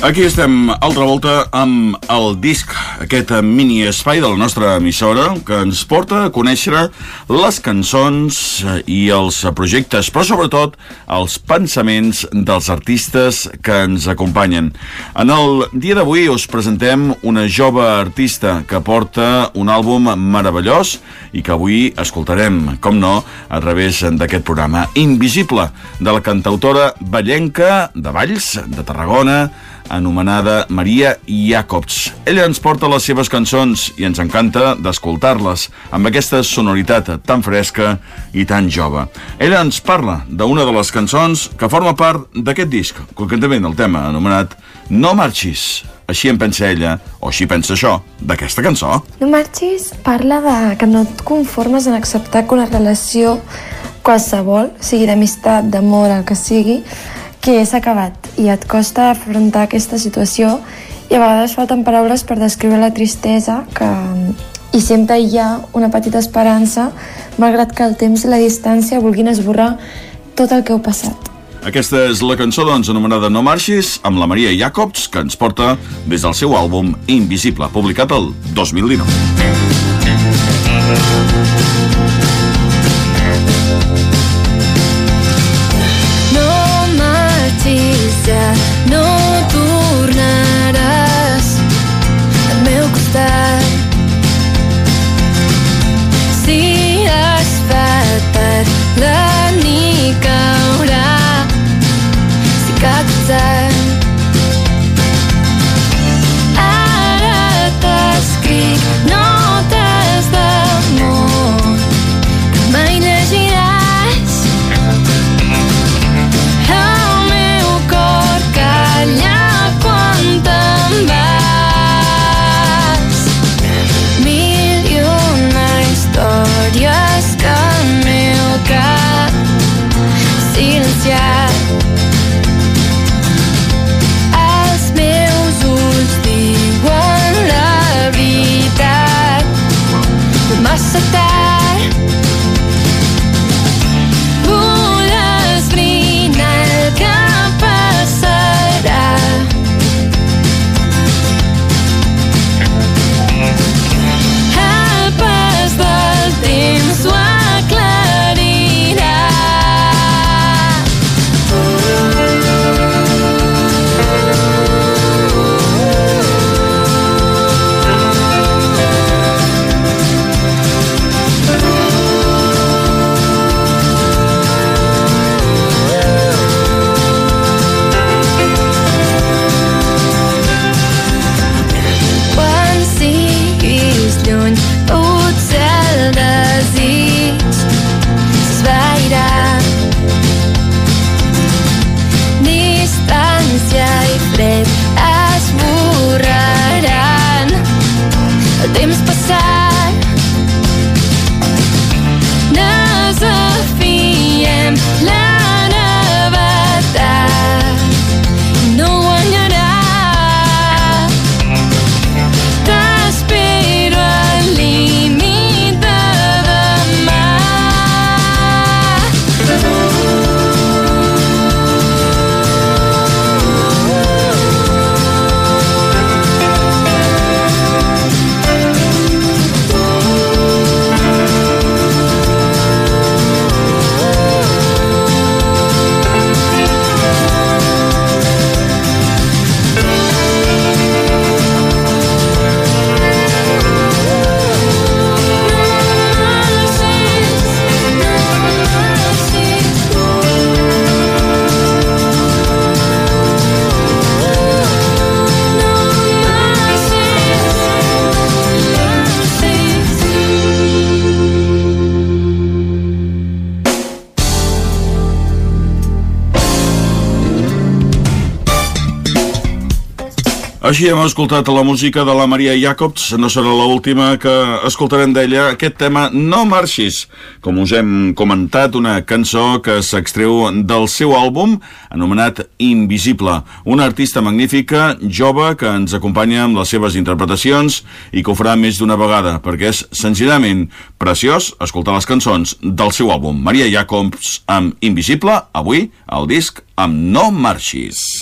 Aquí estem, altra volta, amb el disc, aquest mini espai de la nostra emissora, que ens porta a conèixer les cançons i els projectes, però sobretot els pensaments dels artistes que ens acompanyen. En el dia d'avui us presentem una jove artista que porta un àlbum meravellós i que avui escoltarem, com no, a través d'aquest programa Invisible, de la cantautora ballenca de Valls, de Tarragona, anomenada Maria Jacobs. Ella ens porta les seves cançons i ens encanta d'escoltar-les amb aquesta sonoritat tan fresca i tan jove. Ella ens parla d'una de les cançons que forma part d'aquest disc, concretament el tema anomenat No marxis. Així en pensa ella, o així pensa això, d'aquesta cançó. No marxis parla de que no et conformes en acceptar que una relació qualsevol, sigui d'amistat, d'amor, el que sigui, que s'ha acabat i et costa afrontar aquesta situació i a vegades falten paraules per descriure la tristesa que, i sempre hi ha una petita esperança malgrat que el temps i la distància vulguin esborrar tot el que heu passat. Aquesta és la cançó, doncs, anomenada No marxis, amb la Maria Jacobs, que ens porta des del seu àlbum Invisible, publicat el 2019. Podemos passar. Així hem escoltat la música de la Maria Jacobs, no serà l'última que escoltarem d'ella, aquest tema No marxis, com us hem comentat, una cançó que s'extreu del seu àlbum anomenat Invisible, una artista magnífica, jove, que ens acompanya amb les seves interpretacions i que ho farà més d'una vegada, perquè és senzillament preciós escoltar les cançons del seu àlbum. Maria Jacobs amb Invisible, avui, al disc amb No marxis.